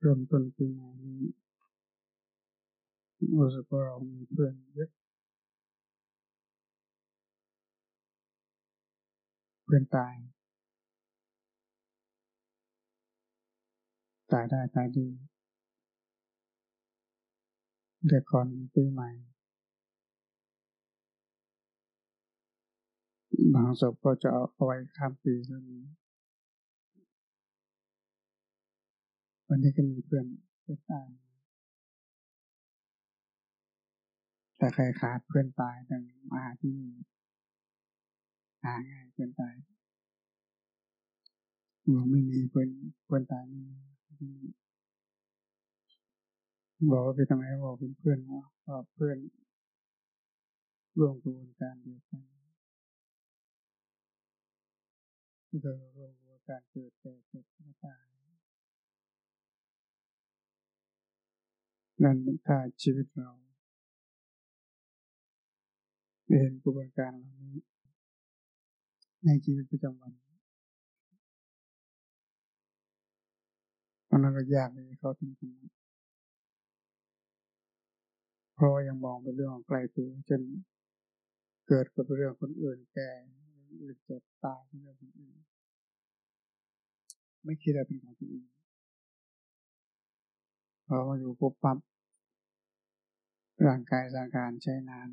เริ่มต้นปีใหม่นี้รู้สึกว่าเรามีเพื่อนเยอะเพื่อนตาย ตายได้ตายดีเด็กก่อนปีใหม่ บางศพก็จะเอาไว้ข้ามปีก็มี วันนี้ก็มีเพื่อนเพื่อนตายแต่ใครขาดเพื่อนตายดังมาที่นี่หาง่ายเพื่อนตายบอกไม่มีเพื่อนเพื่อนตายไม่มีบอกว่าไปทำไมบอกเป็นเพื่อนเนาะเพื่อนร่วมกระบวนการเดียวกันที่เราร่วมกระบวนการเกิดแก่เจ็บตาย นั่นถ้าชีวิตเราเห็นกระบวนการเหล่านี้ ในชีวิตประจำวันมันก็ยากเลยเขาถึงทำเพราะยังมองเป็นเรื่องของไกลตัวจนเกิดกับเรื่องคนอื่นแก่อื่นเจ็บตายเป็นเรื่องคนอื่นไม่คิดอะไรเป็นของตัวเองพอมาอยู่ปุ๊บปั๊บ ร่างกายสังขารใช้นาน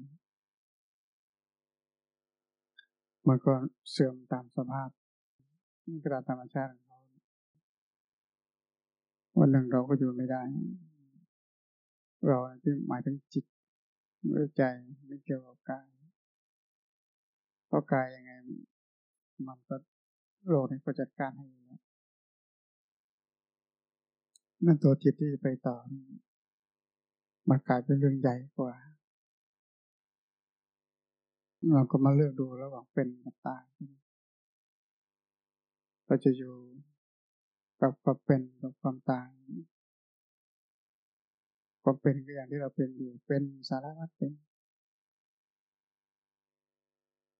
มันก็เสื่อมตามสภาพนี่กระธรรมชาติของเราวันหนึ่งเราก็อยู่ไม่ได้ เราที่หมายถึงจิตหรือใจไม่เกี่ยวกับกายเพราะกายยังไง มันก็โลกนี้ก็จัดการให้นั่นตัวจิตที่ไปต่อ มันกลายเป็นเรื่องใหญ่กว่า เราก็มาเลือกดูระหว่างเป็นกับตายเราจะอยู่กับความเป็นกับความตายความเป็นก็อย่างที่เราเป็นอยู่เป็นสารวัตเป็น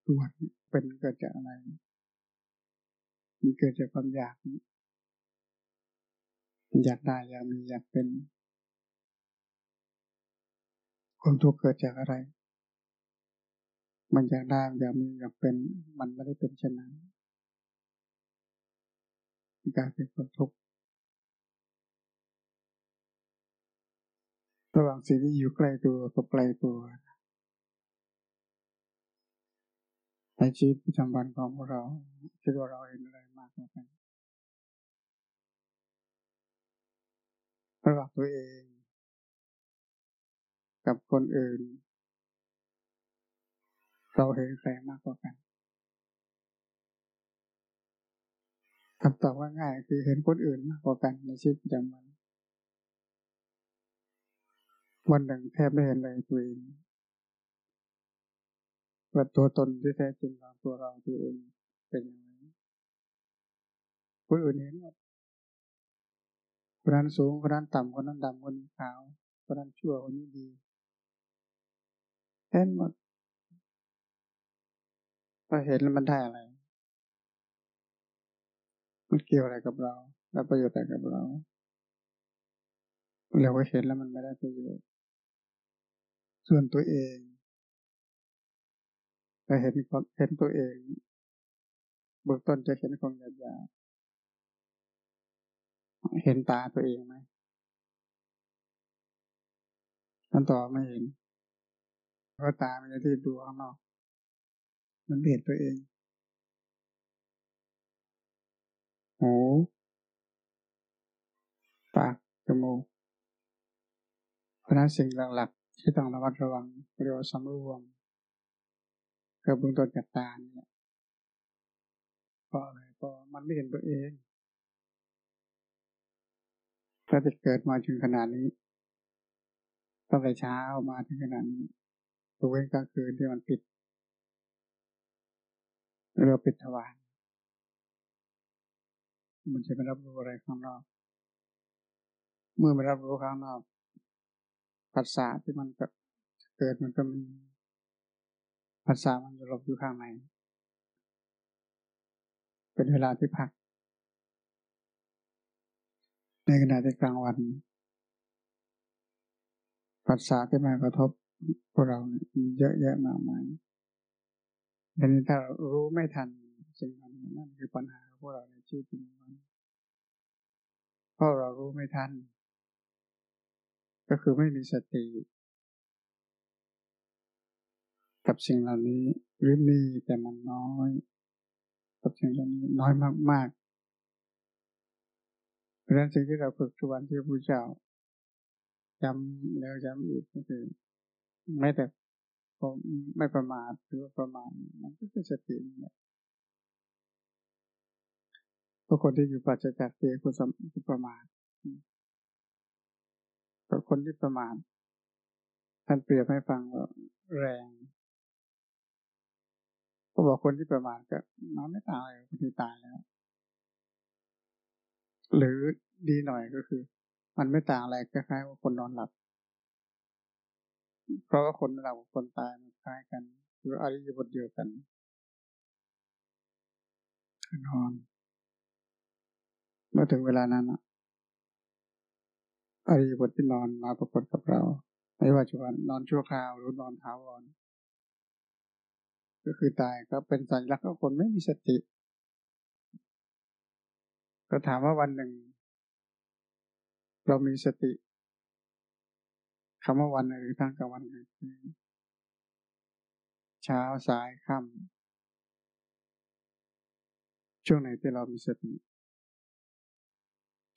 ตัวเป็นเกิดจากอะไรมันเกิดจากความอยากอยากได้อยากมีอยากเป็น ความทุกข์เกิดจากอะไร มันอยากได้อยากมีอยากเป็น มันไม่ได้เป็นเช่นนั้นกลายเป็นความทุกข์ระหว่างสิ่งที่อยู่ใกล้ตัวกับไกลตัว ในชีวิตประจำวันของพวกเราคิดว่าเราเห็นอะไรมากกว่ากันระหว่างตัวเอง กับคนอื่น เราเห็นใครมากกว่ากันคำตอบว่าง่ายคือเห็นคนอื่นมากกว่ากันในชีวิตประจำวันวันหนึ่งแทบไม่เห็นเลยตัวเองว่าตัวตนที่แท้จริงของตัวเราตัวเองเป็นยังไงคนอื่นเห็นหมดคนนั้นสูงคนนั้นต่ำคนนั้นดำคนนี้ขาวคนนั้นชั่วคนนี้ดี เห็นหมดพอเห็นแล้วมันได้อะไร มันเกี่ยวอะไรกับเรา แล้วประโยชน์อะไรกับเราเราก็เห็นแล้วมันไม่ได้ประโยชน์ ส่วนตัวเองแต่เห็นเห็นตัวเองเบื้องต้นจะเห็นของหยาบเห็นตาตัวเองไหมท่นต่อไม่เห็น เพราะตามันจะที่ดูข้างนอก มันเห็นตัวเอง หู ปาก จมูก เพราะนั้นสิ่งหลักๆที่ต้องระมัดระวังเรียกว่าสำรวมคือเบื้องต้นจากตาเนี่ยเพราะอะไรเพราะมันไม่เห็นตัวเองถ้าจะเกิดมาถึงขนาดนี้ตั้งแต่เช้ามาถึงขนาดนี้ ตัวเว้นกลางคืนที่มันปิดเราปิดทวารมันจะไม่รับรู้อะไรข้างนอก เมื่อไม่รับรู้ข้างนอกภาษาที่มันเกิดมันก็มีภาษามันจะลบอยู่ข้างในเป็นเวลาที่พัก ในขณะที่กลางวันปัสสาวะที่มากระทบ พวกเราเนี่ยเยอะแยะมากมายทีนี้ถ้ารู้ไม่ทันสิ่งนั้นนั่นคือปัญหาของพวกเราในชีวิตประจำวันเพราะเรารู้ไม่ทัน ก็คือไม่มีสติกับสิ่งเหล่านี้หรือมีแต่มันน้อย กับสิ่งเหล่านี้น้อยมากๆเพราะฉะนั้นสิ่งที่เราฝึกทุกวันที่พระพุทธเจ้าจำแล้วจำอีกก็คือ ไม่แต่ไม่ประมาทหรือว่าประมาทมันก็คือสตินี่แหละพราะคนที่อยู่ปัจจัยจากเตียคือสมคือประมาทเพราะคนที่ประมาทท่านเปรียบให้ฟังว่าแรงก็บอกคนที่ประมาทก็นอนไม่ตายคนที่ตายแล้ว หรือดีหน่อยก็คือ มันไม่ต่างอะไรคล้ายๆว่าคนนอนหลับ เพราะว่าคนเราคนตายมันคล้ายกันหรืออริยบทเดียวกันนอน เมื่อถึงเวลานั้นอริยบทที่นอนมาปรากฏกับเรา ไม่ว่าจะวันนอนชั่วคราวหรือนอนท้าวรก็คือตายก็เป็นสัญลักษณ์ของคนไม่มีสติ ก็ถามว่าวันหนึ่ง เรามีสติ คำว่าวันหรือทั้งกลางวันกลางคืนเช้าสายค่ำช่วงไหนที่เรามีสติ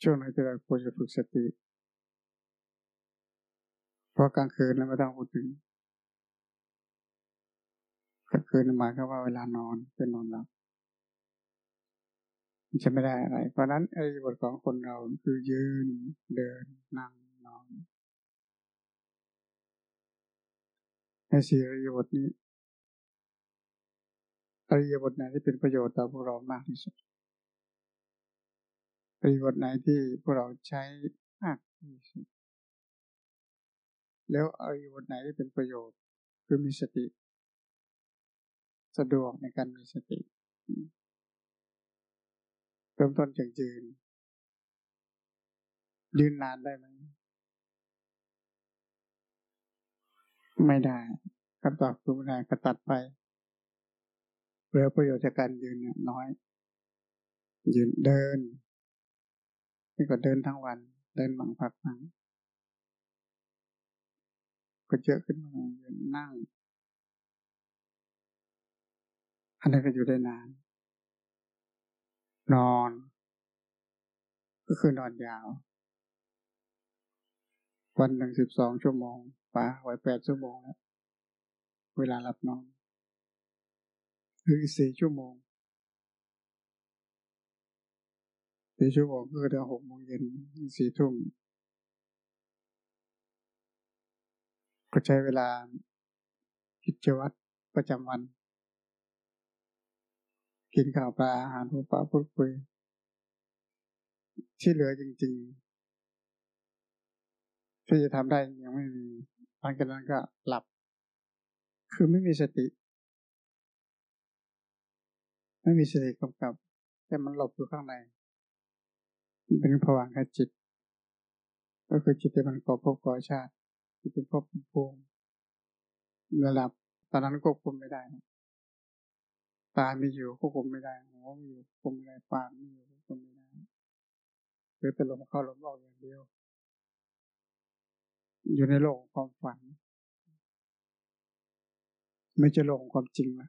ช่วงไหนที่เราควรจะฝึกสติ เพราะกลางคืนเราไม่ต้องพูดถึงกลางคืนหมายความว่าเวลานอนเป็นนอนหลับมันจะไม่ได้อะไร เพราะนั้นไอ้บทของคนเราคือยืนเดินนั่งนอน ในสี่อริยบทนี้อริยบทไหนที่เป็นประโยชน์ต่อพวกเรามากที่สุดอริยบทไหนที่พวกเราใช้มากที่สุด แล้วอริยบทไหนที่เป็นประโยชน์คือมีสติ สะดวกในการมีสติ เริ่มต้นจากยืน ยืนนานได้ไหม ไม่ได้คำตอบคือไม่ได้ก็ตัดไปเหลือประโยชน์จากการยืนเนี่ยน้อย ยืนเดินนี่ก็เดินทั้งวัน เดินบังพักพังก็เยอะขึ้นมายืนนั่ง อันนี้ก็อยู่ได้นาน นอน ก็คือนอนยาว วันหนึ่งสิบสองชั่วโมง ป่าไว้แปดชั่วโมงแล้วเวลาหลับนอนคือสี่ชั่วโมงสี่ชั่วโมงก็จะหกโมงเย็นสี่ทุ่มก็ใช้เวลากิจวัตรประจำวัน กินข้าวปลาอาหารหัวปลาพูดคุย ที่เหลือจริง ๆ ที่จะทำได้ยังไม่มี หลังจากนั้นก็หลับ คือไม่มีสติ ไม่มีสติกำกับ แต่มันหลบอยู่ข้างในมันเป็นผวังกับจิต ก็คือจิตที่มันก่อภพก่อชาติที่เป็นภพภูมิระดับตอนนั้นควบคุมไม่ได้ตาไม่อยู่ควบคุมไม่ได้หัวไม่อยู่ควบคุมไม่ได้ปากไม่อยู่ควบคุมไม่ได้หรือแต่ลมเข้าลมออกอย่างเดียว อยู่ในโลกความฝัน ไม่จะโลกของความจริงละ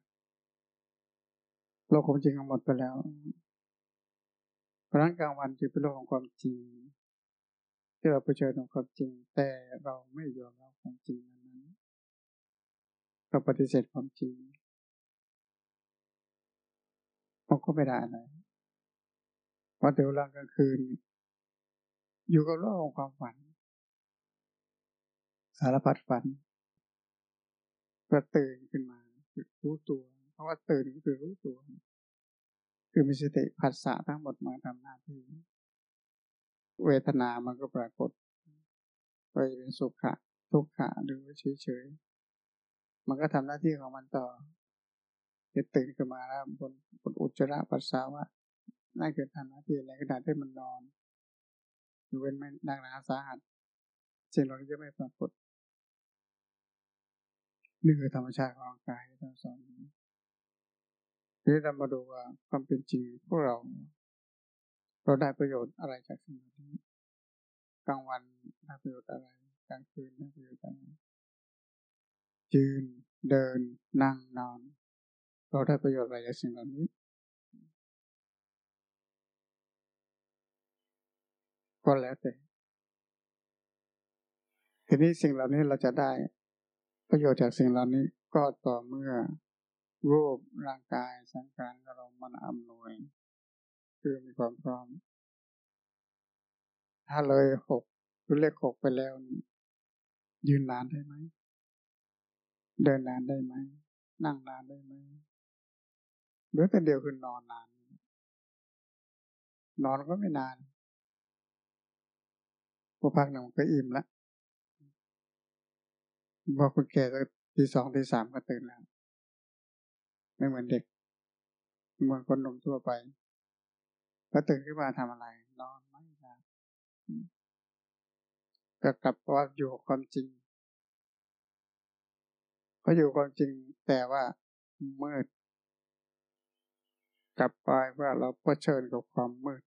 โลกความจริงหมดไปแล้วเพราะนั้นกลางวันจึงเป็นโลกของความจริง ที่เราเผชิญกับความจริง แต่เราไม่ยอมรับความจริงนั้นเราปฏิเสธความจริงมันก็ไม่ได้อะไรเพราะเดี๋ยวหลังกลางคืน อยู่กับโลกของความฝัน สารพัดฝันก็ตื่นขึ้นมารู้ตัว เพราะว่าตื่นก็คือรู้ตัว คือมีสติผัสสะทั้งหมดมาทำหน้าที่ เวทนามันก็ปรากฏไปเป็นสุขะทุกขะหรือเฉยๆมันก็ทำหน้าที่ของมันต่อจะตื่นขึ้นมาแล้วบนบนอุจจาระปัสสาวะนั่นคือทำหน้าที่ในขณะที่มันนอนรือเว้นไม่นักหนาสาหัสสิ่งเหล่านี้จะไม่ปรากฏ นี่คือธรรมชาติของกายที่เราสอนทีนี้เรามาดูว่าความเป็นจริงพวกเรา เราได้ประโยชน์อะไรจากสิ่งนี้กลางวันได้ประโยชน์อะไรกลางคืนได้ประโยชน์อะไรยืนเดิน นั่งนอน เราได้ประโยชน์อะไรจากสิ่งเหล่านี้ก็แล้วแต่ทีนี้สิ่งเหล่านี้เราจะได้ ประโยชน์จากสิ่งเหล่านี้ก็ต่อเมื่อรูปร่างกายสังขารของเรามันอำนวย คือมีความพร้อม ถ้าเลยหกรือเลขหกไปแล้วนี่ยืนนานได้ไหม เดินนานได้ไหม นั่งนานได้ไหมหรือแต่เดียวคือนอนนาน นอนก็ไม่นานพอพักหนึ่งก็อิ่มแล้ว บอกคนแก่ก็ทีสองทีสามก็ตื่นแล้ว ไม่เหมือนเด็กเหมือนคนหนุ่มทั่วไปก็ตื่นขึ้นมาทำอะไร นอนไม่ได้ก็กลับว่าอยู่ความจริงก็อยู่ความจริงแต่ว่ามืด กลับไปว่าเราเผชิญกับความมืด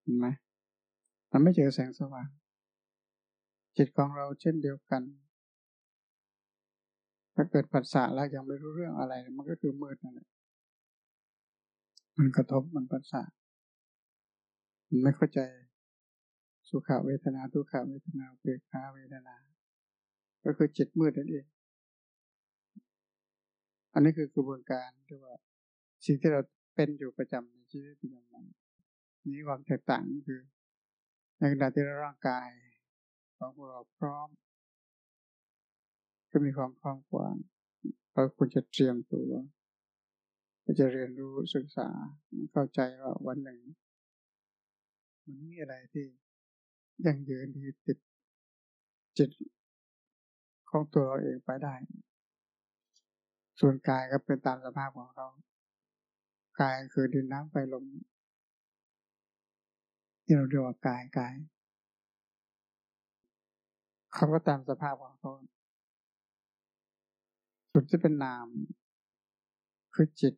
เห็นไหมมันไม่เจอแสงสว่าง จิตของเราเช่นเดียวกัน ถ้าเกิดปัสสะแล้วยังไม่รู้เรื่องอะไร มันก็คือมืดนั่นแหละมันกระทบมันปัสสะมันไม่เข้าใจสุขเวทนาทุกขเวทนาเปรขาเวทนา ก็คือจิตมืดนั่นเอง อันนี้คือกระบวนการที่ว่าสิ่งที่เราเป็นอยู่ประจำในชีวิตประจำวันนี้ความแตกต่างคือในขณะที่ร่างกาย ของเราพร้อม ก็มีความพร้อมกว่าเราควรจะเตรียมตัวก็จะเรียนรู้ศึกษาเข้าใจว่าวันหนึ่ง มันมีอะไรที่ยังยืนที่ติดจิตของตัวเราเองไปได้ ส่วนกายก็เป็นตามสภาพของเขา กายคือดินน้ำไฟลมที่เราเรียกว่ากายกาย เขาก็ตามสภาพของเขาส่วนที่เป็นนาม คือจิต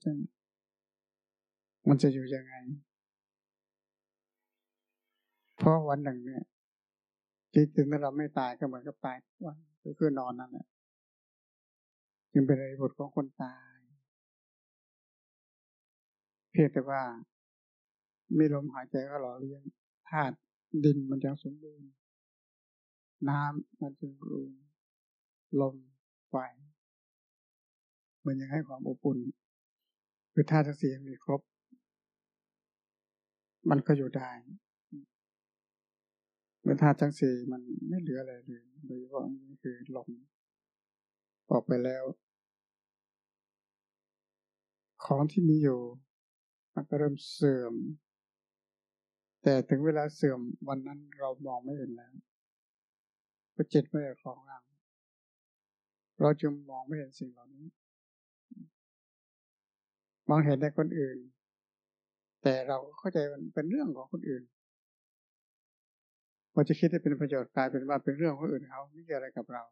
มันจะอยู่ยังไง เพราะวันหนึ่งเนี่ยจิตถึงแม้เราไม่ตายก็เหมือนกับตายวันก็คือนอนนั่นแหละจึงเป็นบทของคนตาย เพียงแต่ว่า ไมีลมหายใจก็หล่อเลี้ยงธาตุดินมันยังสมบูรณ์ น้ำมันจึงรูนลมไฟมันยังให้ความอบอุ่นคือธาตุทั้งสี่มีครบ มันก็อยู่ได้เมื่อธาตุทั้งสี่มันไม่เหลืออะไรเลยโดยเฉพาะนี้คือลมออกไปแล้ว ของที่มีอยู่ มันก็เริ่มเสื่อม แต่ถึงเวลาเสื่อมวันนั้นเรามองไม่เห็นแล้ว เพราะจิตไม่ได้ครองร่าง เราจึงมองไม่เห็นสิ่งเหล่านี้ มองเห็นในคนอื่น แต่เราเข้าใจมันเป็นเรื่องของคนอื่นพอจะคิดให้เป็นประโยชน์กลายเป็นว่าเป็นเรื่องของคนอื่นเขาไม่เกี่ยวอะไรกับเรา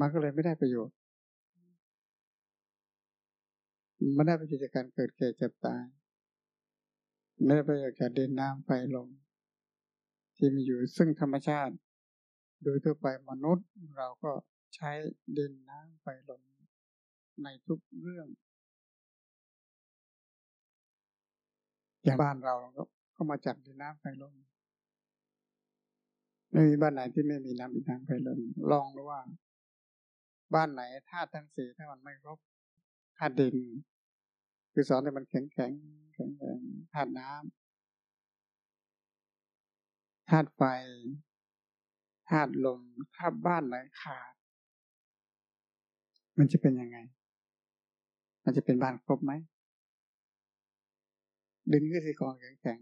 มันก็เลยไม่ได้ประโยชน์ไม่ได้ประโยชน์จากการเกิดแก่เจ็บตายไม่ได้ประโยชน์จากดินน้ำไฟลม ที่มีอยู่ซึ่งธรรมชาติ โดยทั่วไปมนุษย์เราก็ใช้ดินน้ำไฟลมในทุกเรื่อง อย่างบ้านเราก็ก็มาจากดินน้ำไฟลมไม่มีบ้านไหนที่ไม่มีน้ำดินน้ำไฟลมลองดูว่า บ้านไหนธาตุทั้งสี่ถ้ามันไม่ครบธาตุดิน คือสอนให้มันแข็งแข็งแข็งแรงธาตุน้ำ ธาตุไฟธาตุลมถ้าบ้านไหนขาด มันจะเป็นยังไง มันจะเป็นบ้านครบไหมดินก็สิกองแข็ง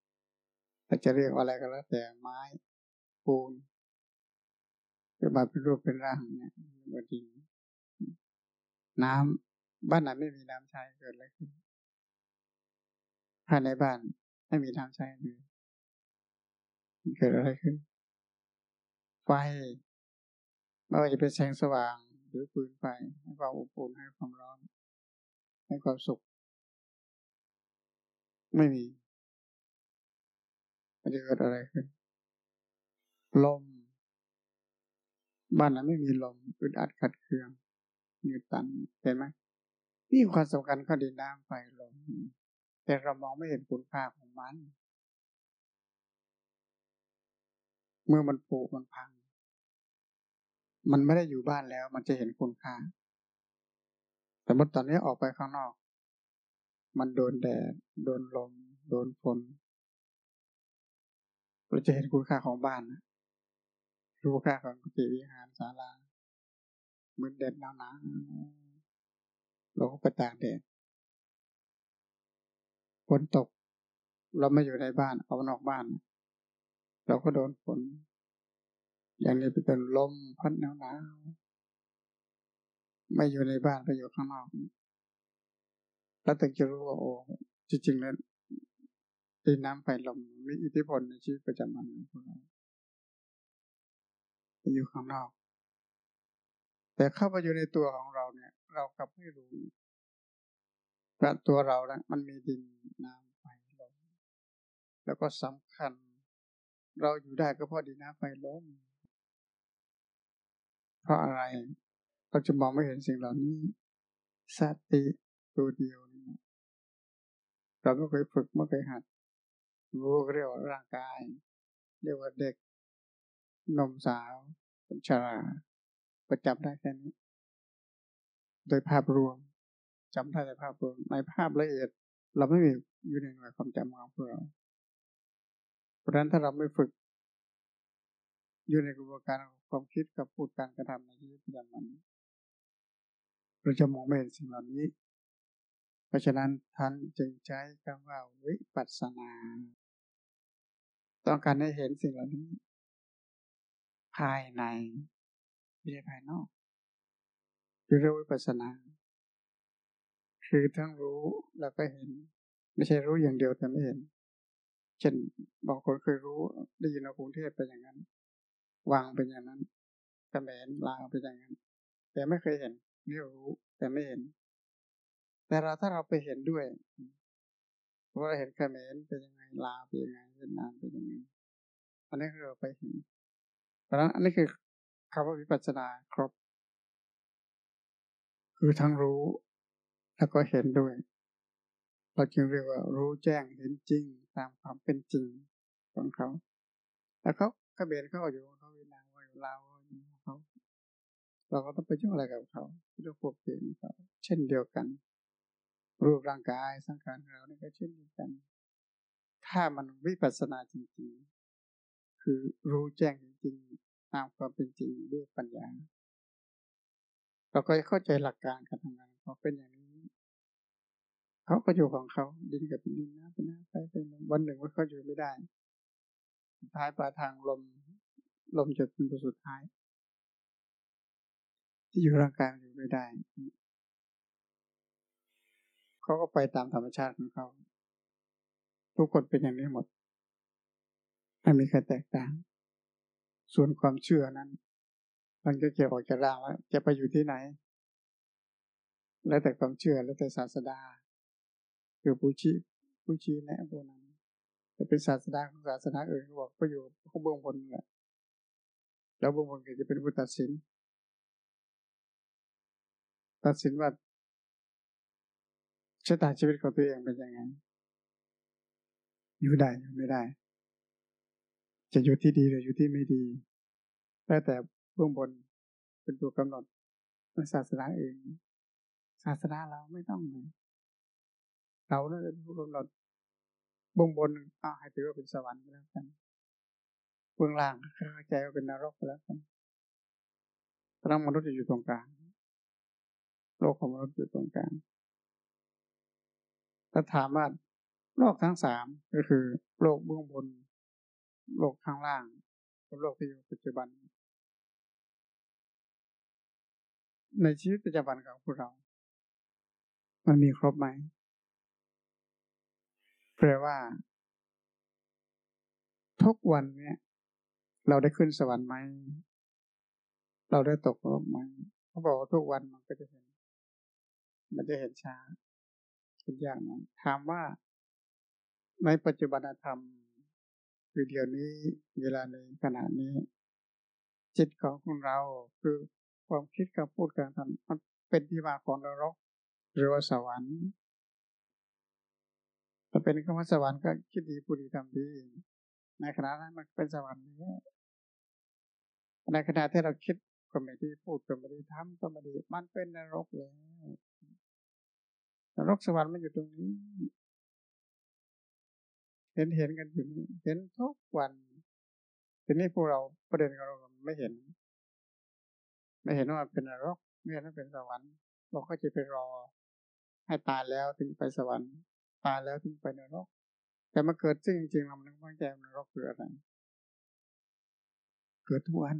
ๆถ้าจะเรียกอะไรก็แล้ว แต่ไม้ปูนจะมาเป็นรูปเป็นร่างเนี่ยมันดินน้ำบ้านไหนไม่มีน้ำใช้เกิดอะไรขึ้นภายในบ้านไม่มีน้ำใช้เลย เกิดอะไรขึ้น ไฟไม่ว่าจะเป็นแสงสว่าง หรือปืนไฟให้ความอบอุ่นให้ความร้อน ให้ความสุข ไม่มี มันจะเกิดอะไรขึ้น ลม บ้านนั้นไม่มีลมอึดอัดขัดเคืองหนื่อยตันเห็นไหมนี่ความสำคัญข้อดินน้ำไฟลมแต่เรามองไม่เห็นคุณค่าของมัน เมื่อมันผุมันพัง มันไม่ได้อยู่บ้านแล้ว มันจะเห็นคุณค่า แต่เมื่อตอนนี้ออกไปข้างนอก มันโดนแดด โดนลม โดนฝนเราจะเห็นคุณค่าของบ้านนะรู้ค่าของกุฏิวิหารศาลาเหมือนแดดหนาวๆเราก็ไปตากแดดฝนตก เราไม่อยู่ในบ้านเอานอกบ้าน เราก็โดนฝนอย่างนี้เป็นลมพัดหนาวๆไม่อยู่ในบ้านไปอยู่ข้างนอกแล้วถึงจะรู้ว่าโอ้จริงๆแล้วดินน้ำไฟลมมีอิทธิพลในชีวิตประจำวันของเราไปอยู่ข้างนอก แต่เข้าไปอยู่ในตัวของเราเนี่ย เรากลับไม่รู้ว่าตัวเรานะมันมีดินน้ำไฟลมแล้วก็สำคัญ เราอยู่ได้ก็เพราะดินน้ำไฟลมเพราะอะไร เราจะมองไม่เห็นสิ่งเหล่านี้สติตัวเดียวนี่เราไม่เคยฝึกไม่เคยหัด รู้เรียกว่าร่างกาย เรียกว่าเด็กนมสาวคนชราประจับได้แค่นี้โดยภาพรวมจำได้แต่ภาพรวมในภาพละเอียด เราไม่มีอยู่ในหน่วยความจำของพวกเรา เพราะฉะนั้นถ้าเราไม่ฝึก อยู่ในกระบวนการความคิดกับพูดการกระทำในชีวิตประจำวันเราจะมองไม่เห็นสิ่งเหล่านี้ เพราะฉะนั้นท่านจึงใช้คำว่าวิปัสสนา ต้องการให้เห็นสิ่งเหล่านี้ ภายในไม่ใช่ภายนอกคือเรียกวิปัสสนา คือทั้งรู้แล้วก็เห็น ไม่ใช่รู้อย่างเดียวแต่ไม่เห็น เช่นบางคนเคยรู้ได้ยินในกรุงเทพเป็นอย่างนั้น วางเป็นอย่างนั้นกระแมนลางเป็นอย่างนั้น แต่ไม่เคยเห็นนี่รู้แต่ไม่เห็น แต่เราถ้าเราไปเห็นด้วยว่าเห็นกระแมนเป็นยังไงลาเป็นยังไงเวียดนามเป็นยังไงอันนี้คือเราไปเห็นเพราะฉะนั้นอันนี้คือคำว่าวิปัสสนาครบ คือทั้งรู้แล้วก็เห็นด้วย เราจึงเรียกว่ารู้แจ้งเห็นจริง ตามความเป็นจริงของเขา แล้วเขาเขเบนเขาอยู่เขาเวียดนามอยู่ลาวอยู่เขา เราก็ต้องไปยุ่งอะไรกับเขาที่เราควบคุมเขาเช่นเดียวกัน รูปร่างกายสังขารของเราเนี่ยก็เช่นเดียวกัน ถ้ามันวิปัสสนาจริงๆ คือรู้แจ้งจริงตามความเป็นจริงด้วยปัญญา เราก็เข้าใจหลักการการทำงานเขาเป็นอย่างนี้ เขาก็อยู่ของเขาดินกับดินน้ำเป็นน้ำไฟเป็นลมวันหนึ่งว่าเขาอยู่ไม่ได้ท้ายปลายทางลมลมจะเป็นตัวสุดท้าย ที่อยู่ร่างกายอยู่ไม่ได้เขาก็ไปตามธรรมชาติของเขาทุกคนเป็นอย่างนี้หมดไม่มีใครแตกต่าง ส่วนความเชื่อนั้น มันก็เกี่ยวออกจากร่างว่าจะไปอยู่ที่ไหน แล้วแต่ความเชื่อแล้วแต่ศาสดา คือผู้ชี้ผู้ชี้แนะพวกนั้นจะเป็นศาสดาของศาสนาอื่นเขาบอกก็อยู่เขาเบื้องบนแหละแล้วเบื้องบนก็จะเป็นผู้ตัดสิน ตัดสินว่าชะตาชีวิตของตัวเองเป็นยังไง อยู่ได้อยู่ไม่ได้ จะอยู่ที่ดีหรืออยู่ที่ไม่ดีแล้แต่เบื้องบนเป็นตัวกำหนดในศาสนาเองศาสนาเราไม่ต้องเลย เราเนี่ยเป็นผู้กำหนดเบื้องบนเอาให้ถือว่าเป็นสวรรค์แล้วกันเบื้องล่างเข้าใจว่าเป็นนรกแล้วกันพลังมนุษย์จะอยู่ตรงกลาง โลกของมนุษย์อยู่ตรงกลางถ้าถามว่าโลกทั้งสามก็คือ โลกเบื้องบน โลกข้างล่างกับโลกที่อยู่ปัจจุบัน ในชีวิตปัจจุบันของพวกเรา มันมีครบไหม แปลว่า ทุกวันเนี่ย เราได้ขึ้นสวรรค์ไหม เราได้ตกนรกไหมเขาบอกว่าทุกวันมันก็จะเห็น มันจะเห็นช้าเป็นยากหน่อยถามว่าในปัจจุบันธรรมคือเดี๋ยวนี้เวลาในขณะนี้ จิตของคุณเราคือความคิดกับพูดการทำมันเป็นที่มาของนรกหรือว่าสวรรค์ ถ้าเป็นคำว่าสวรรค์ก็คิดดีพูดดีทำดีในขณะนั้นมันเป็นสวรรค์นี้ในขณะที่เราคิดก็ไม่ดีพูดก็ไม่ดีทำก็ไม่ดีมันเป็นนรกเลยนรกสวรรค์มันอยู่ตรงนี้ เห็นเห็นกันอยู่นี่เห็นทุกวันทีนี้พวกเราประเด็นของเราไม่เห็น ไม่เห็นว่าเป็นนรกไม่เห็นว่าเป็นสวรรค์เราก็จะไปรอให้ตายแล้วถึงไปสวรรค์ ตายแล้วถึงไปนรก แต่มาเกิดซึ่งจริงๆเราไม่รู้แกนรกคืออะไร เกิดทุกวัน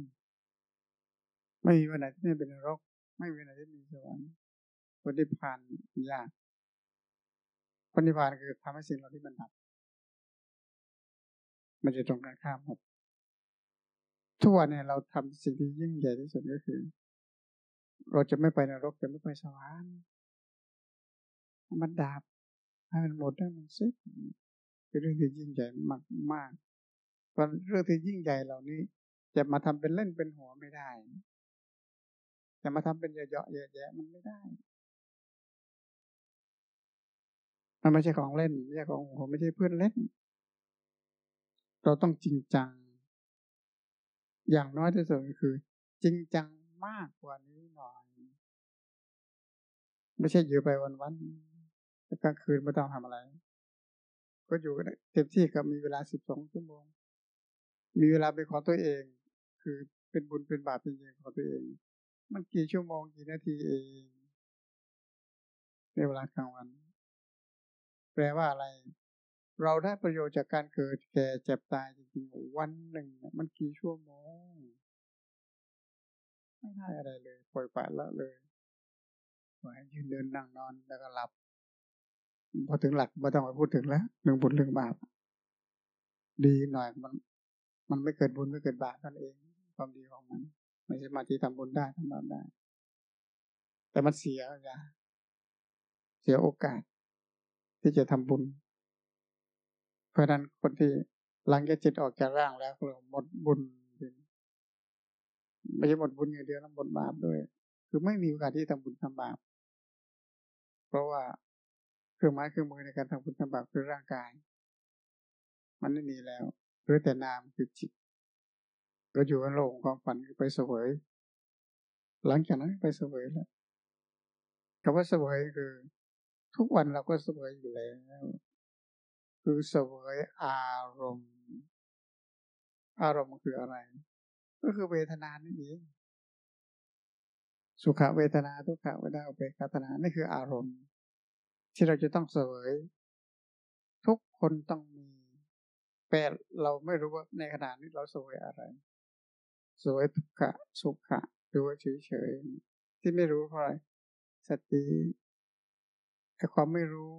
ไม่มีวันไหนที่ไม่เป็นนรก ไม่มีวันไหนที่มีสวรรค์คนที่ผ่านยากคนที่ผ่านคือทำให้สิ่งเราที่มันดับ มันจะตรงกันข้ามหมดทุกวันเนี่ยเราทำสิ่งที่ยิ่งใหญ่ที่สุดก็คือ เราจะไม่ไปนรกจะไม่ไปสวรรค์มันดับ ให้มันหมดให้มันสิ้นเป็นเรื่องที่ยิ่งใหญ่มากมากเพราะเรื่องที่ยิ่งใหญ่เหล่านี้ จะมาทำเป็นเล่นเป็นหัวไม่ได้ จะมาทำเป็นเยอะๆเยอะแยะมันไม่ได้ มันไม่ใช่ของเล่นไม่ใช่ของหัวไม่ใช่เพื่อนเล่น เราต้องจริงจัง อย่างน้อยที่สุดก็คือ จริงจังมากกว่านี้หน่อย ไม่ใช่อยู่ไปวันๆ กลางคืนไม่ต้องทำอะไร ก็อยู่กันเต็มที่กับมีเวลาสิบสองชั่วโมง มีเวลาเป็นของตัวเอง คือเป็นบุญเป็นบาปจริงของตัวเอง มันกี่ชั่วโมงกี่นาทีเอง ในเวลากลางวัน แปลว่าอะไร เราได้ประโยชน์จากการเกิดแก่เจ็บตายจริงๆวันหนึ่งมันกี่ชั่วโมงไม่ได้อะไรเลย ปล่อยปละละเลยปล่อยยืนเดินนั่งนอนแล้วก็หลับ พอถึงหลักไม่ต้องมาพูดถึงแล้วเรื่องบุญเรื่องบาป ดีหน่อยมัน มันไม่เกิดบุญไม่เกิดบาปนั่นเอง ความดีของมัน ไม่ใช่มาที่ทำบุญได้ทำบาปได้ แต่มันเสียอย่าเสียโอกาส ที่จะทำบุญ เพราะนั้นคนที่หลังจากจิตออกจากร่างแล้วเราหมดบุญไม่ใช่หมดบุญอย่างเดียวนะหมดบาปด้วย คือไม่มีโอกาสที่ทำบุญทำบาป เพราะว่า เครื่องไม้เครื่องมือในการทำบุญทำบาปคือร่างกาย มันไม่มีแล้วหรือแต่นามคือจิตเราอยู่ในโลกความฝันไปเสวย หลังจากนั้นไปเสวยแล้วคำว่าเสวยคือ ทุกวันเราก็เสวยอยู่แล้ว คือเสวยอารมณ์ อารมณ์คืออะไร ก็คือเวทนานั่นเองสุขเวทนาทุกขเวทนาเบกขาตนานี่คืออารมณ์ ที่เราจะต้องเสวย ทุกคนต้องมีแต่เราไม่รู้ว่าในขณะนี้เราเสวยอะไรสวยทุกขะสุขะหรือว่าเฉยๆที่ไม่รู้เพราะอะไรสติไอความไม่รู้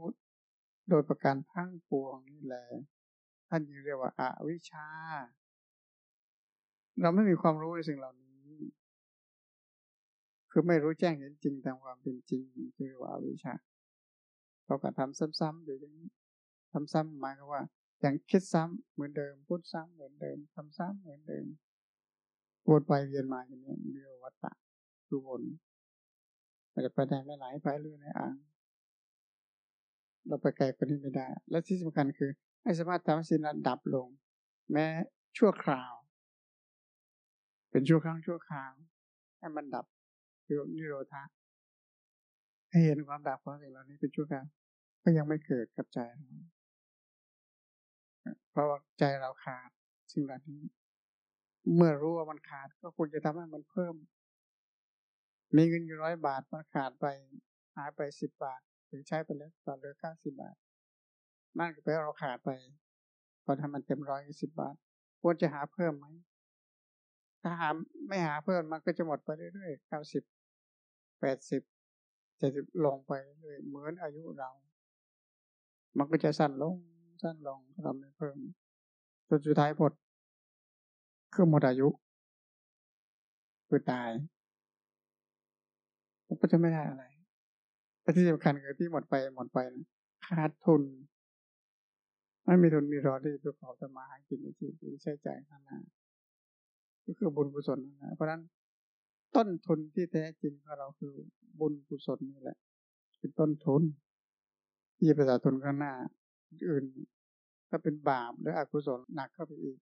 โดยประการพังปวงนี่แหละท่านยังเรียกว่าอาวิชชา เราไม่มีความรู้ในสิ่งเหล่านี้ คือไม่รู้แจ้งเห็นจริงตามความเป็นจริงคือว่าอาวิชชา เราก็ทำซ้ำๆอยู่อย่างนี้ทำซ้ำหมายความว่า อย่างคิดซ้ำเหมือนเดิม พูดซ้ำเหมือนเดิมทำซ้ำเหมือนเดิมวนไปเวียนมาอย่างนี้เรียกวัตตะคือวนมันจะไปได้ไม่ไหลไปเรื่อยในอ่างเราไปไกลกว่านี้ไม่ได้ และที่สำคัญคือให้สามารถทำให้สิ่งนั้นดับลง แม้ชั่วคราว เป็นชั่วครั้งชั่วคราวให้มันดับคือนิโรธาให้เห็นความดับของสิ่งเหล่านี้เป็นชั่วคราว ก็ยังไม่เกิดกับใจเราเพราะว่าใจเราขาดสิ่งเหล่านี้ เมื่อรู้ว่ามันขาดก็ควรจะทำให้มันเพิ่ม มีเงินอยู่ร้อยบาทมันขาดไปหายไปสิบบาท หรือใช้ไปแล้วตอนเหลือเก้าสิบบาทนั่นก็แปลว่าเราขาดไปพอทำมันเต็มร้อยสิบบาท ควรจะหาเพิ่มไหมถ้าหาไม่หาเพิ่มมันก็จะหมดไปเรื่อยๆเก้าสิบแปดสิบจะลงไปเลยเหมือนอายุเรา มันก็จะสั้นลง สั้นลงทำไม่เพิ่มจนสุดท้ายหมดคือหมดอายุ คือตายก็จะไม่ได้อะไรแต่ที่สำคัญคือที่หมดไปหมดไปนะขาดทุน ไม่มีทุนมีรอที่ประกอบจะมาหากินในชีวิตใช้จ่ายข้างหน้าก็คือบุญกุศลนะเพราะฉะนั้นต้นทุนที่แท้จริงของเราคือบุญกุศลนี่แหละ คือต้นทุน ที่จะไปสะทุนข้างหน้าอื่นถ้าเป็นบาปหรืออกุศลหนักเข้าไปอีก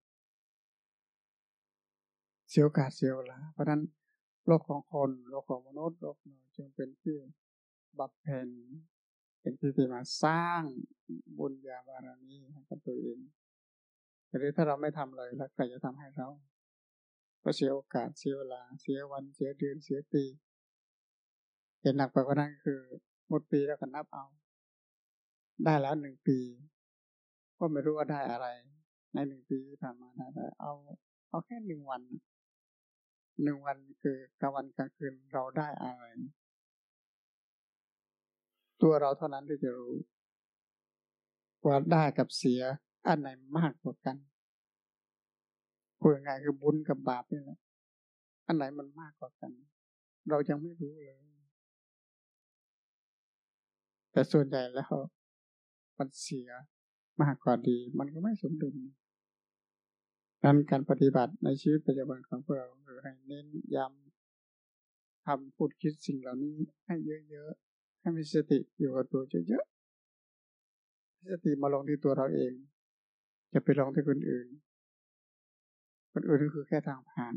เสียโอกาสเสียเวลาเพราะนั้นโลกของคนโลกของมนุษย์โลกเราจึงเป็นที่บัพเพนเป็นที่ที่มาสร้างบุญญาบารมีให้กับตัวเองแต่ถ้าเราไม่ทำเลยแล้วใครจะทำให้เราก็เสียโอกาสเสียเวลา เสียวันเสียเดือนเสียปีเห็นหนักไปกว่านั้นคือหมดปีแล้วก็นับเอา ได้แล้วหนึ่งปี ก็ไม่รู้ว่าได้อะไร ในหนึ่งปีที่ผ่านมาได้เอา เอาแค่หนึ่งวันหนึ่งวันคือกลางวันกลางคืนเราได้อะไร ตัวเราเท่านั้นที่จะรู้ว่าได้กับเสียอันไหนมากกว่ากันพูดง่ายคือบุญกับบาปนี่แหละอันไหนมันมากกว่ากัน เรายังไม่รู้เลย แต่ส่วนใหญ่แล้ว มันเสียมากกว่าดี มันก็ไม่สมดุลนั้นการปฏิบัติในชีวิตปัจจุบันของพวกเราคือให้เน้นย้ำทำพูดคิดสิ่งเหล่านี้ให้เยอะๆ ให้มีสติอยู่กับตัวเยอะๆ สติมาลงที่ตัวเราเอง จะไปลงที่คนอื่น คนอื่นก็คือแค่ทางผ่าน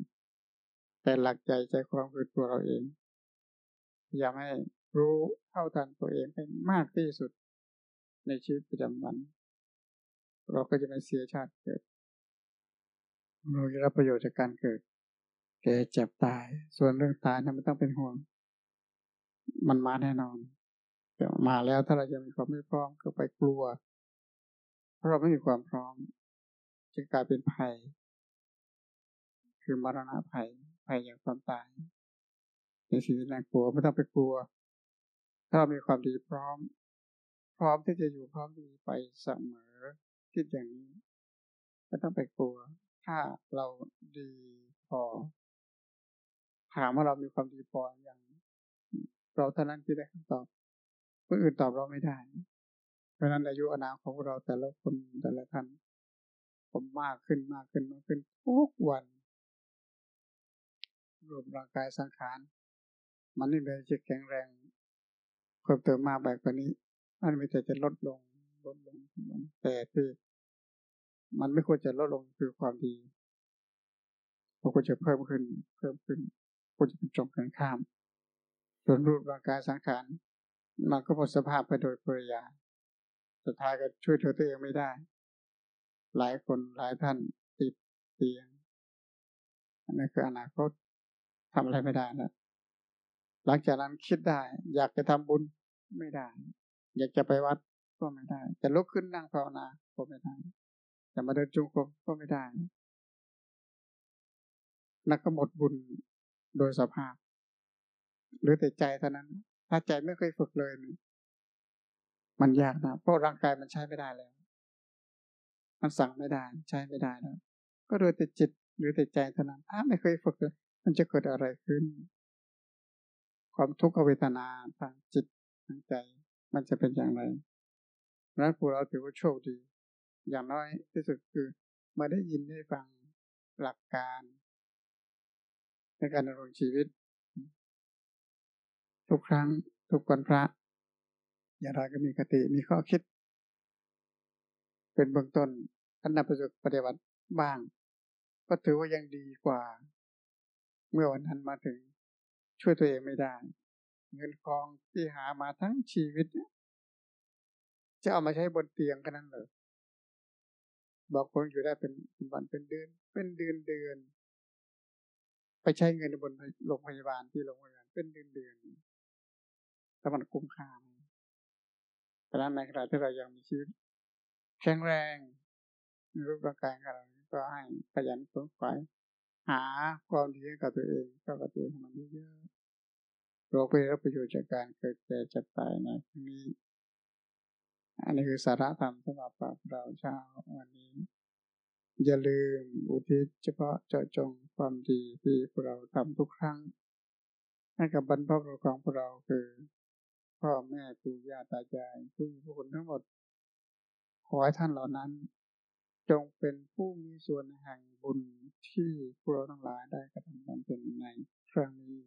แต่หลักใจใจความคือตัวเราเอง อย่าให้รู้เท่าทันตัวเองให้มากที่สุด ในชีวิตประจำวัน เราก็จะไม่เสียชาติเกิด เราจะรับประโยชน์จากการเกิด แก่เจ็บตาย ส่วนเรื่องตายนั้นไม่ต้องเป็นห่วง มันมาแน่นอนแต่มาแล้วถ้าเราจะมีความไม่พร้อมก็ไปกลัว เพราะเราไม่มีความพร้อมจึงกลายเป็นภัย คือมรณะภัย ภัยอย่างความตายในสิ่งที่น่ากลัวไม่ต้องไปกลัว ถ้าเรามีความดีพร้อม พร้อมที่จะอยู่พร้อมดีไปเสมอคิดอย่างนี้ไม่ต้องไปกลัว ถ้าเราดีพอถามว่าเรามีความดีพออย่างเราเท่านั้นที่ได้คำตอบคนอื่นตอบเราไม่ได้ เพราะนั้นอายุอนาของเราแต่ละคนแต่ละท่านผมมากขึ้นมากขึ้นมากขึ้นทุกวันรวมร่างกายสังขาร มันนี่เลยจะแข็งแรงเพิ่มเติมมากแบบนี้ มันไม่แต่จะลดลงลดลงลง แต่คือ มันไม่ควรจะลดลงคือความดีมันควรจะเพิ่มขึ้น เพิ่มขึ้นควรจะเป็นจงกันข้าม ส่วนรูปร่างกายสังขารมันก็หมดสภาพไปโดยปริยายสุดท้ายก็ช่วยเธอตัวเองไม่ได้ หลายคนหลายท่านติดเตียงอันนี้คืออนาคตทำอะไรไม่ได้แล้วหลังจากนั้นคิดได้ อยากจะทำบุญไม่ได้ อยากจะไปวัดก็ไม่ได้ จะลุกขึ้นนั่งภาวนาก็ไม่ได้ จะมาเดินจงกรมก็ไม่ได้นักก็หมดบุญโดยสภาพ หรือแต่ใจเท่านั้น ถ้าใจไม่เคยฝึกเลย มันยากนะเพราะร่างกายมันใช้ไม่ได้แล้ว มันสั่งไม่ได้ ใช้ไม่ได้แล้วก็โดยแต่จิตหรือแต่ใจเท่านั้น ถ้าไม่เคยฝึกเลยมันจะเกิดอะไรขึ้น ความทุกขเวทนาทางจิตทางใจ มันจะเป็นอย่างไรนั้นพวกเราถือว่าโชคดี อย่างน้อยที่สุดคือมาได้ยินได้ฟังหลักการในการดำรงชีวิต ทุกครั้งทุกวันพระ อย่างไรก็มีคติมีข้อคิด เป็นเบื้องต้นท่านนำไปสู่ปฏิบัติบ้าง ก็ถือว่ายังดีกว่า เมื่อวันนั้นมาถึงช่วยตัวเองไม่ได้ เงินทองที่หามาทั้งชีวิตจะเอามาใช้บนเตียงกันนั้นเลยบางคนอยู่ได้เป็นวันเป็นเดือน เป็นเดือนเดือน ไปใช้เงินบนโรงพยาบาลที่โรงพยาบาลเป็นเดือนเดือนแต่มันคุ้มค่าแต่นั้นในขณะที่เรายังมีชีวิตแข็งแรงในรูปร่างกายของเราก็ให้ขยันฝืนฝ่ายหาความดีให้กับตัวเองก็กับตัวเองมันเยอะ เราไปรับประโยชน์จากการเกิดแก่เจ็บตายในครั้งนี้ อันนี้คือสาระธรรมสำหรับเราเช้าวันนี้ อย่าลืมอุทิศเฉพาะเจาะจงความดีที่พวกเราทำทุกครั้ง ให้กับบรรพบุรุษของพวกเราคือ พ่อแม่ปู่ย่าตายายผู้มีผู้คนทั้งหมด ขอให้ท่านเหล่านั้น จงเป็นผู้มีส่วนแห่งบุญที่พวกเราทั้งหลายได้กระทำบำเพ็ญในครั้งนี้